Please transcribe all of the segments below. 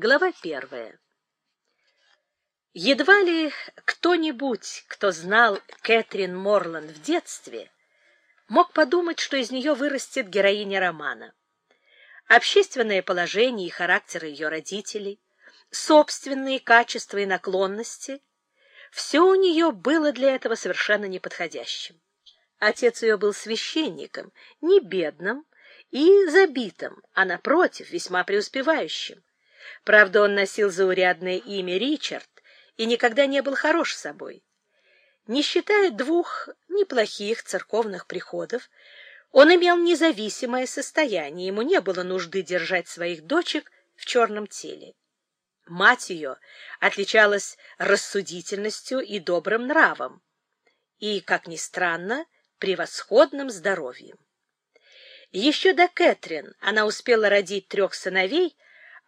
Глава первая. Едва ли кто-нибудь, кто знал Кэтрин Морланд в детстве, мог подумать, что из нее вырастет героиня романа. Общественное положение и характер ее родителей, собственные качества и наклонности — все у нее было для этого совершенно неподходящим. Отец ее был священником, не бедным и забитым, а, напротив, весьма преуспевающим. Правда, он носил заурядное имя Ричард и никогда не был хорош собой. Не считая двух неплохих церковных приходов, он имел независимое состояние, ему не было нужды держать своих дочек в черном теле. Мать ее отличалась рассудительностью и добрым нравом, и, как ни странно, превосходным здоровьем. Еще до Кэтрин она успела родить трех сыновей,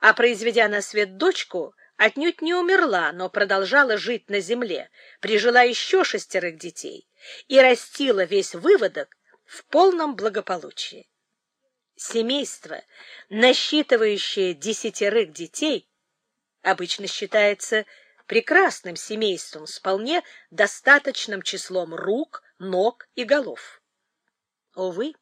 а, произведя на свет дочку, отнюдь не умерла, но продолжала жить на земле, прижила еще шестерых детей и растила весь выводок в полном благополучии. Семейство, насчитывающее десятерых детей, обычно считается прекрасным семейством с вполне достаточным числом рук, ног и голов. Увы,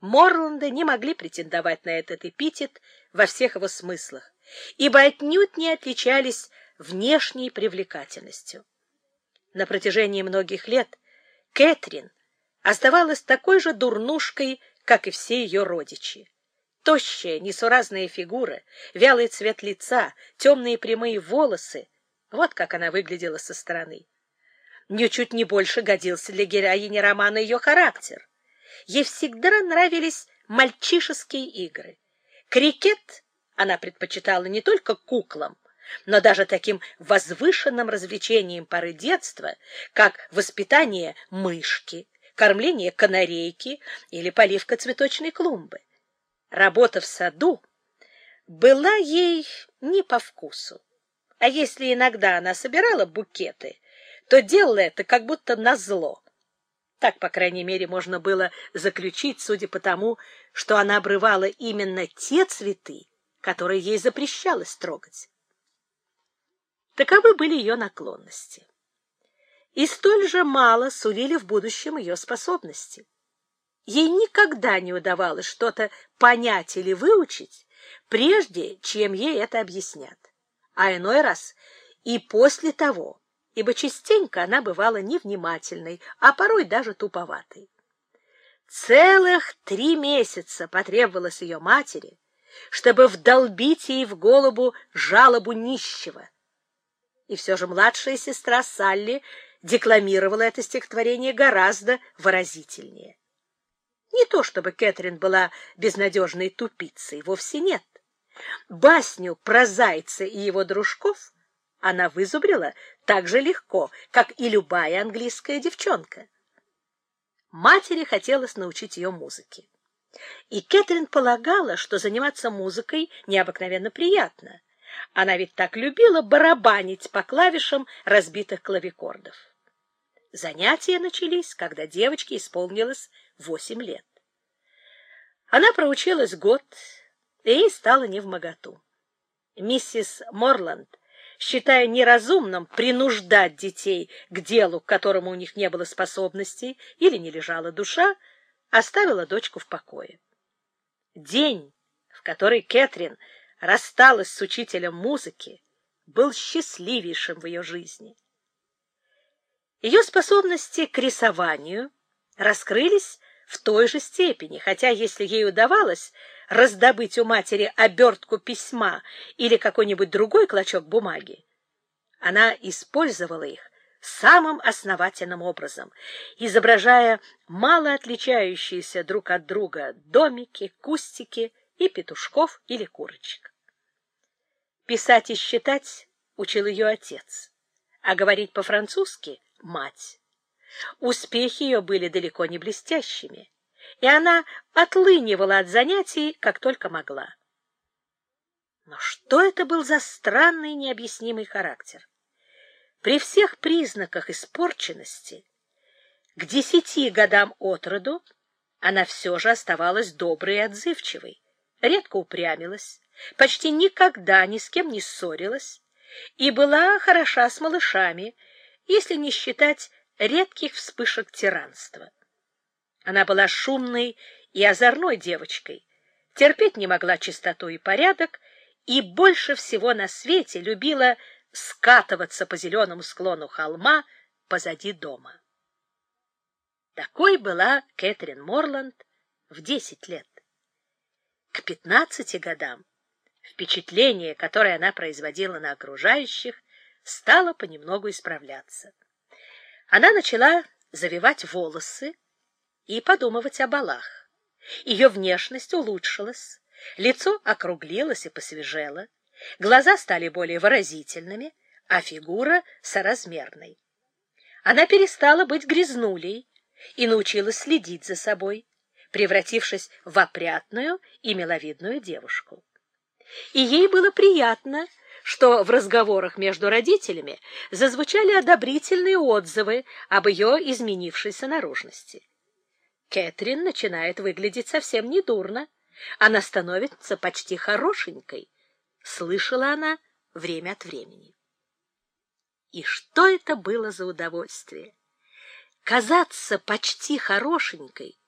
Морланды не могли претендовать на этот эпитет во всех его смыслах, ибо отнюдь не отличались внешней привлекательностью. На протяжении многих лет Кэтрин оставалась такой же дурнушкой, как и все ее родичи. Тощая, несуразная фигура, вялый цвет лица, темные прямые волосы — вот как она выглядела со стороны. Ничуть не больше годился для героини романа ее характер. Ей всегда нравились мальчишеские игры. Крикет она предпочитала не только куклам, но даже таким возвышенным развлечением поры детства, как воспитание мышки, кормление канарейки или поливка цветочной клумбы. Работа в саду была ей не по вкусу. А если иногда она собирала букеты, то делала это как будто назло. Так, по крайней мере, можно было заключить, судя по тому, что она обрывала именно те цветы, которые ей запрещалось трогать. Таковы были ее наклонности. И столь же мало сулили в будущем ее способности. Ей никогда не удавалось что-то понять или выучить, прежде чем ей это объяснят. А иной раз и после того, ибо частенько она бывала невнимательной, а порой даже туповатой. Целых три месяца потребовалось ее матери, чтобы вдолбить ей в голову жалобу нищего. И все же младшая сестра Салли декламировала это стихотворение гораздо выразительнее. Не то чтобы Кэтрин была безнадежной тупицей, вовсе нет. Басню про зайца и его дружков она вызубрила так же легко, как и любая английская девчонка. Матери хотелось научить ее музыке. И Кэтрин полагала, что заниматься музыкой необыкновенно приятно. Она ведь так любила барабанить по клавишам разбитых клавикордов. Занятия начались, когда девочке исполнилось восемь лет. Она проучилась год, и ей стало невмоготу. Миссис Морланд считая неразумным принуждать детей к делу, к которому у них не было способностей или не лежала душа, оставила дочку в покое. День, в который Кэтрин рассталась с учителем музыки, был счастливейшим в ее жизни. Ее способности к рисованию раскрылись в той же степени, хотя если ей удавалось раздобыть у матери обертку письма или какой-нибудь другой клочок бумаги, она использовала их самым основательным образом, изображая мало отличающиеся друг от друга домики, кустики и петушков или курочек. Писать и считать учил ее отец, а говорить по-французски — мать. Успехи ее были далеко не блестящими и она отлынивала от занятий, как только могла. Но что это был за странный необъяснимый характер? При всех признаках испорченности к десяти годам от роду она все же оставалась доброй и отзывчивой, редко упрямилась, почти никогда ни с кем не ссорилась и была хороша с малышами, если не считать редких вспышек тиранства. Она была шумной и озорной девочкой, терпеть не могла чистоту и порядок, и больше всего на свете любила скатываться по зеленому склону холма позади дома. Такой была Кэтрин Морланд в десять лет. К пятнадцати годам впечатление, которое она производила на окружающих, стало понемногу исправляться. Она начала завивать волосы и подумывать о балах. Ее внешность улучшилась, лицо округлилось и посвежело, глаза стали более выразительными, а фигура — соразмерной. Она перестала быть грязнулей и научилась следить за собой, превратившись в опрятную и миловидную девушку. И ей было приятно, что в разговорах между родителями зазвучали одобрительные отзывы об ее изменившейся наружности. Кэтрин начинает выглядеть совсем недурно. Она становится почти хорошенькой, слышала она время от времени. И что это было за удовольствие? Казаться почти хорошенькой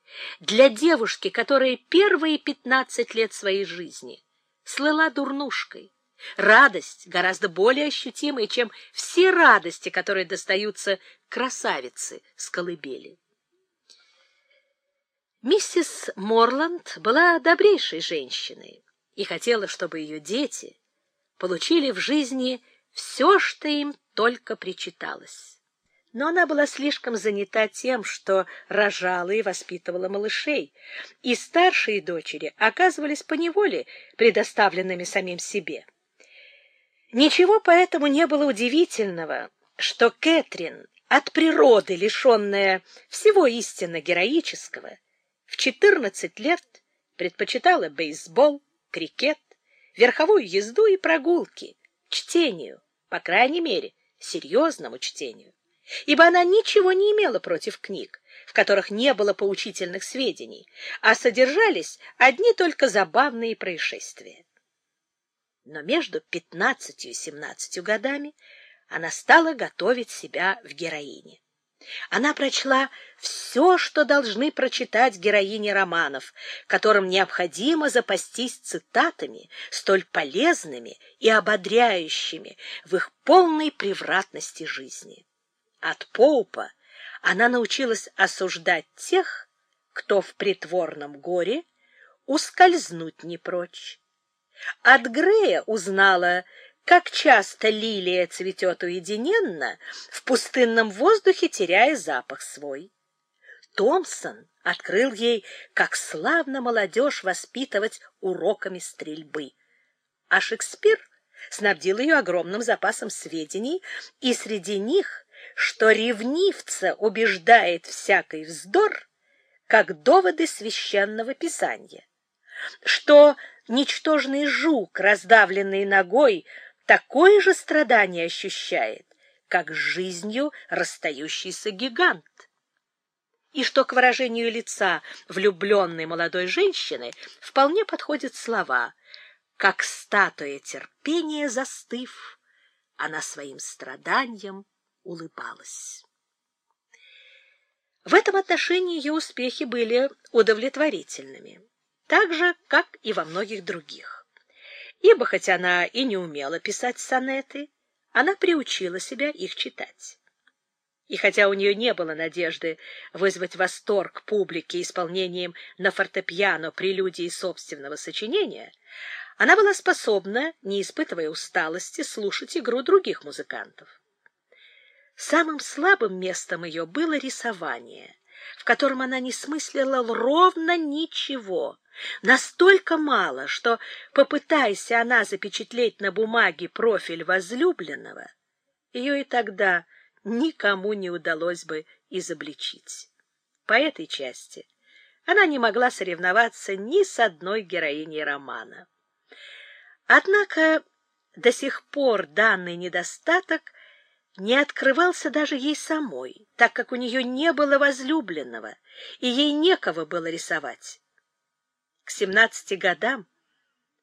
для девушки, которая первые пятнадцать лет своей жизни слыла дурнушкой. Радость гораздо более ощутимая, чем все радости, которые достаются красавице с колыбели. Миссис Морланд была добрейшей женщиной и хотела, чтобы ее дети получили в жизни все, что им только причиталось. Но она была слишком занята тем, что рожала и воспитывала малышей, и старшие дочери оказывались поневоле предоставленными самим себе. Ничего поэтому не было удивительного, что Кэтрин, от природы лишенная всего истинно героического, в 14 лет предпочитала бейсбол, крикет, верховую езду и прогулки, чтению, по крайней мере, серьезному чтению, ибо она ничего не имела против книг, в которых не было поучительных сведений, а содержались одни только забавные происшествия. Но между пятнадцатью и семнадцатью годами она стала готовить себя в героине. Она прочла все, что должны прочитать героини романов, которым необходимо запастись цитатами, столь полезными и ободряющими в их полной превратности жизни. От Поупа она научилась осуждать тех, кто в притворном горе ускользнуть не прочь. От Грея узнала, как часто лилия цветет уединенно, в пустынном воздухе теряя запах свой. Томпсон открыл ей, как славно молодежь воспитывать уроками стрельбы. А Шекспир снабдил ее огромным запасом сведений, и среди них, что ревнивца убеждает всякий вздор, как доводы священного писания, что ничтожный жук, раздавленный ногой, такое же страдание ощущает, как с жизнью расстающийся гигант. И что к выражению лица влюбленной молодой женщины вполне подходят слова «как статуя терпения застыв, она своим страданием улыбалась». В этом отношении ее успехи были удовлетворительными, так же, как и во многих других ибо хоть она и не умела писать сонеты, она приучила себя их читать. И хотя у нее не было надежды вызвать восторг публики исполнением на фортепиано прелюдии собственного сочинения, она была способна, не испытывая усталости, слушать игру других музыкантов. Самым слабым местом ее было рисование, в котором она не смыслила ровно ничего, Настолько мало, что, попытайся она запечатлеть на бумаге профиль возлюбленного, ее и тогда никому не удалось бы изобличить. По этой части она не могла соревноваться ни с одной героиней романа. Однако до сих пор данный недостаток не открывался даже ей самой, так как у нее не было возлюбленного, и ей некого было рисовать. К семнадцати годам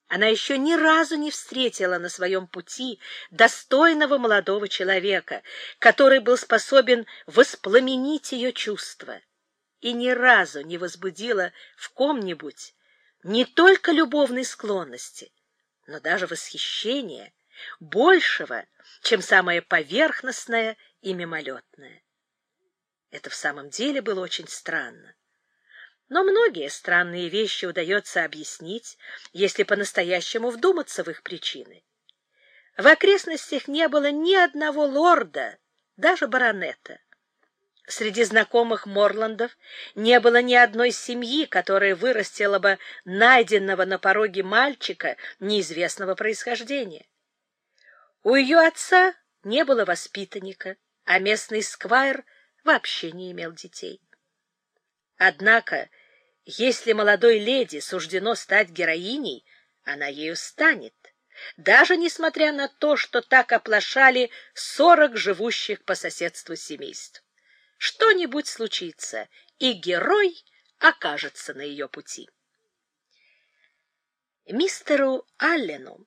Она еще ни разу не встретила на своем пути достойного молодого человека, который был способен воспламенить ее чувства, и ни разу не возбудила в ком-нибудь не только любовной склонности, но даже восхищения, большего, чем самое поверхностное и мимолетное. Это в самом деле было очень странно. Но многие странные вещи удается объяснить, если по-настоящему вдуматься в их причины. В окрестностях не было ни одного лорда, даже баронета. Среди знакомых Морландов не было ни одной семьи, которая вырастила бы найденного на пороге мальчика неизвестного происхождения. У ее отца не было воспитанника, а местный сквайр вообще не имел детей. Однако если молодой леди суждено стать героиней, она ею станет, даже несмотря на то, что так оплошали сорок живущих по соседству семейств. Что-нибудь случится, и герой окажется на ее пути. Мистеру Аллену,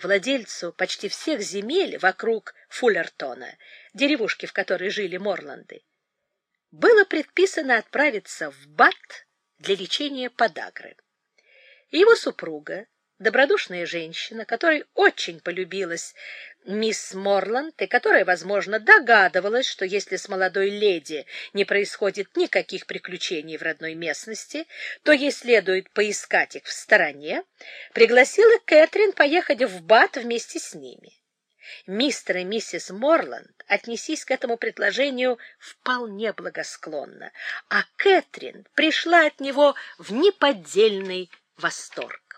владельцу почти всех земель вокруг Фуллертона, деревушки, в которой жили Морланды, было предписано отправиться в Бат для лечения подагры. Его супруга, добродушная женщина, которой очень полюбилась мисс Морланд, и которая, возможно, догадывалась, что если с молодой леди не происходит никаких приключений в родной местности, то ей следует поискать их в стороне, пригласила Кэтрин поехать в Бат вместе с ними. Мистер и миссис Морланд отнесись к этому предложению вполне благосклонно, а Кэтрин пришла от него в неподдельный восторг.